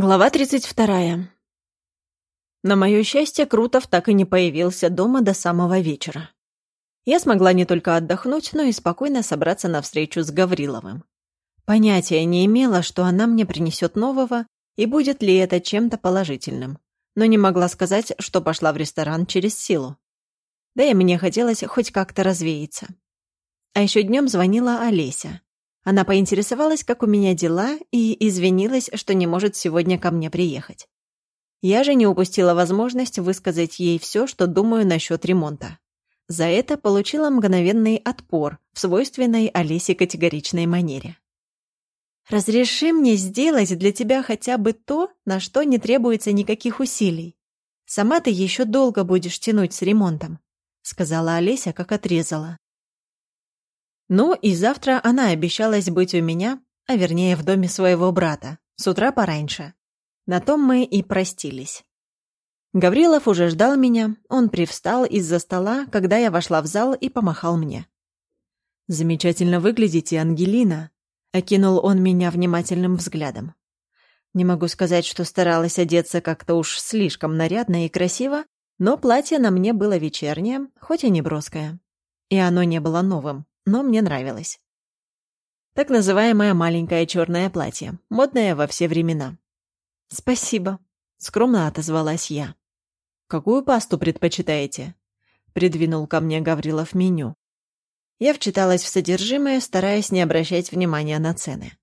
Глава 32. На мое счастье, Крутов так и не появился дома до самого вечера. Я смогла не только отдохнуть, но и спокойно собраться на встречу с Гавриловым. Понятия не имела, что она мне принесет нового и будет ли это чем-то положительным, но не могла сказать, что пошла в ресторан через силу. Да и мне хотелось хоть как-то развеяться. А еще днем звонила Олеся. Она поинтересовалась, как у меня дела, и извинилась, что не может сегодня ко мне приехать. Я же не упустила возможность высказать ей все, что думаю насчет ремонта. За это получила мгновенный отпор в свойственной Олесе категоричной манере. «Разреши мне сделать для тебя хотя бы то, на что не требуется никаких усилий. Сама ты еще долго будешь тянуть с ремонтом», — сказала Олеся, как отрезала. Ну и завтра она обещалась быть у меня, а вернее в доме своего брата, с утра пораньше. На том мы и простились. Гаврилов уже ждал меня, он привстал из-за стола, когда я вошла в зал и помахал мне. «Замечательно выглядите, Ангелина», — окинул он меня внимательным взглядом. Не могу сказать, что старалась одеться как-то уж слишком нарядно и красиво, но платье на мне было вечернее, хоть и не броское. И оно не было новым но мне нравилось. Так называемое маленькое черное платье, модное во все времена. «Спасибо», — скромно отозвалась я. «Какую пасту предпочитаете?» — придвинул ко мне Гаврилов меню. Я вчиталась в содержимое, стараясь не обращать внимания на цены.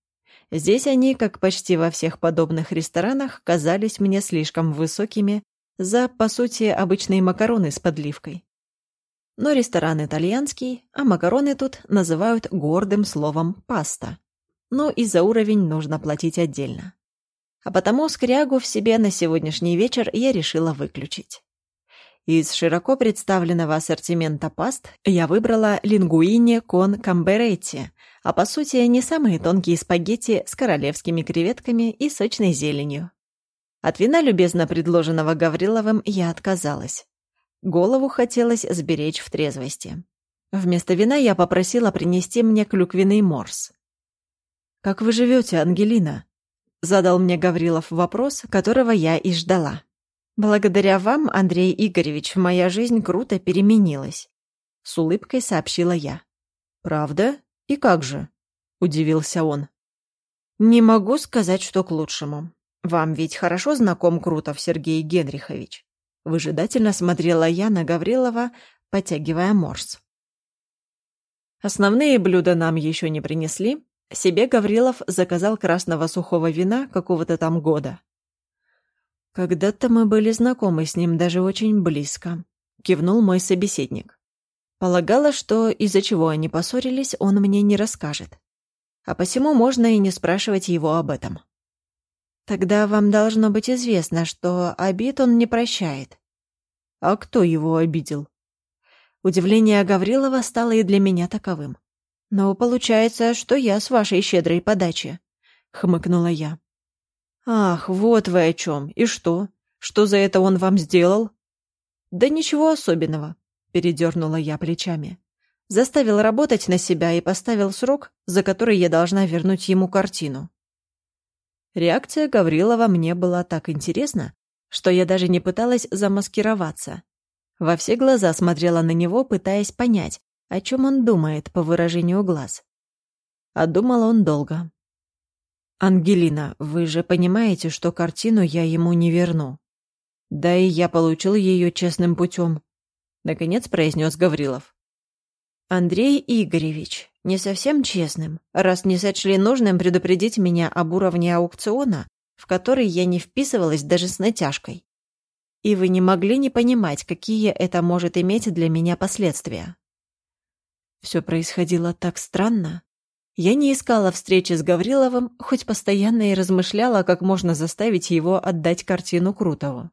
Здесь они, как почти во всех подобных ресторанах, казались мне слишком высокими за, по сути, обычные макароны с подливкой. Но ресторан итальянский, а макароны тут называют гордым словом «паста». Но и за уровень нужно платить отдельно. А потому скрягу в себе на сегодняшний вечер я решила выключить. Из широко представленного ассортимента паст я выбрала лингуини кон камберетти, а по сути не самые тонкие спагетти с королевскими креветками и сочной зеленью. От вина, любезно предложенного Гавриловым, я отказалась. Голову хотелось сберечь в трезвости. Вместо вина я попросила принести мне клюквенный морс. «Как вы живете, Ангелина?» — задал мне Гаврилов вопрос, которого я и ждала. «Благодаря вам, Андрей Игоревич, моя жизнь круто переменилась», — с улыбкой сообщила я. «Правда? И как же?» — удивился он. «Не могу сказать, что к лучшему. Вам ведь хорошо знаком Крутов Сергей Генрихович?» Выжидательно смотрела я на Гаврилова, потягивая морс. Основные блюда нам еще не принесли. Себе Гаврилов заказал красного сухого вина какого-то там года. «Когда-то мы были знакомы с ним даже очень близко», — кивнул мой собеседник. Полагала, что из-за чего они поссорились, он мне не расскажет. А посему можно и не спрашивать его об этом. Тогда вам должно быть известно, что обид он не прощает. А кто его обидел? Удивление Гаврилова стало и для меня таковым. Но получается, что я с вашей щедрой подачи, хмыкнула я. Ах, вот вы о чем. И что? Что за это он вам сделал? Да ничего особенного, передернула я плечами. Заставил работать на себя и поставил срок, за который я должна вернуть ему картину. Реакция Гаврилова мне была так интересна, что я даже не пыталась замаскироваться. Во все глаза смотрела на него, пытаясь понять, о чем он думает по выражению глаз. А думал он долго. «Ангелина, вы же понимаете, что картину я ему не верну. Да и я получил ее честным путем», — наконец произнес Гаврилов. «Андрей Игоревич, не совсем честным, раз не сочли нужным предупредить меня об уровне аукциона, в который я не вписывалась даже с натяжкой. И вы не могли не понимать, какие это может иметь для меня последствия». Все происходило так странно. Я не искала встречи с Гавриловым, хоть постоянно и размышляла, как можно заставить его отдать картину Крутову.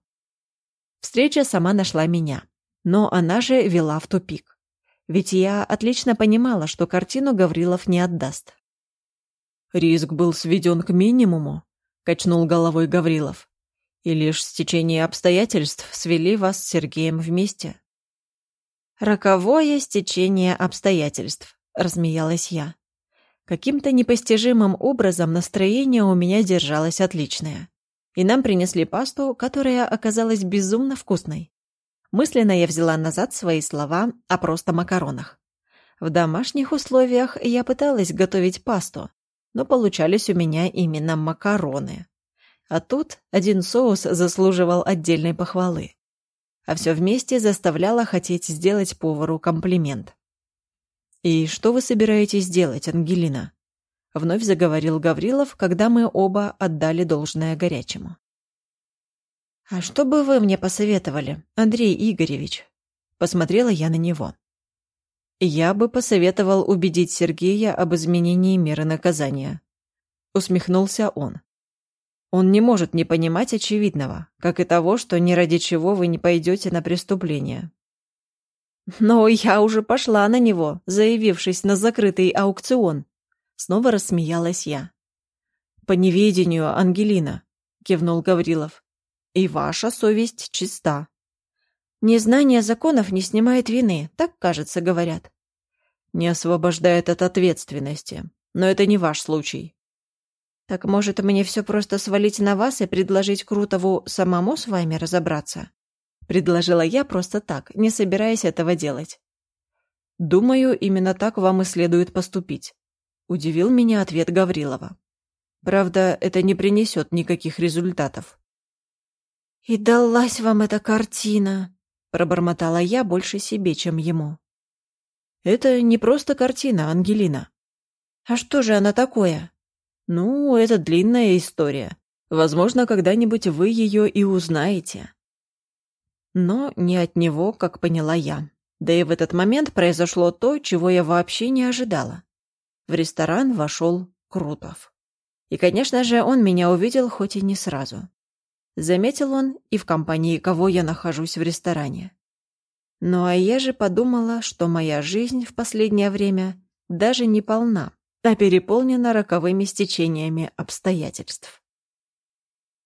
Встреча сама нашла меня, но она же вела в тупик. Ведь я отлично понимала, что картину Гаврилов не отдаст. «Риск был сведен к минимуму», — качнул головой Гаврилов. «И лишь стечение обстоятельств свели вас с Сергеем вместе». «Роковое стечение обстоятельств», — размеялась я. Каким-то непостижимым образом настроение у меня держалось отличное. и нам принесли пасту, которая оказалась безумно вкусной. Мысленно я взяла назад свои слова о просто макаронах. В домашних условиях я пыталась готовить пасту, но получались у меня именно макароны. А тут один соус заслуживал отдельной похвалы. А все вместе заставляло хотеть сделать повару комплимент. «И что вы собираетесь делать, Ангелина?» Вновь заговорил Гаврилов, когда мы оба отдали должное горячему. «А что бы вы мне посоветовали, Андрей Игоревич?» Посмотрела я на него. «Я бы посоветовал убедить Сергея об изменении меры наказания». Усмехнулся он. Он не может не понимать очевидного, как и того, что ни ради чего вы не пойдете на преступление. Но я уже пошла на него, заявившись на закрытый аукцион. Снова рассмеялась я. «По неведению, Ангелина», — кивнул Гаврилов и ваша совесть чиста. Незнание законов не снимает вины, так, кажется, говорят. Не освобождает от ответственности, но это не ваш случай. Так может, мне все просто свалить на вас и предложить Крутову самому с вами разобраться? Предложила я просто так, не собираясь этого делать. Думаю, именно так вам и следует поступить. Удивил меня ответ Гаврилова. Правда, это не принесет никаких результатов. «И далась вам эта картина!» — пробормотала я больше себе, чем ему. «Это не просто картина, Ангелина». «А что же она такое?» «Ну, это длинная история. Возможно, когда-нибудь вы ее и узнаете». Но не от него, как поняла я. Да и в этот момент произошло то, чего я вообще не ожидала. В ресторан вошел Крутов. И, конечно же, он меня увидел, хоть и не сразу. Заметил он и в компании кого я нахожусь в ресторане. Ну а я же подумала, что моя жизнь в последнее время даже не полна, а переполнена роковыми стечениями обстоятельств.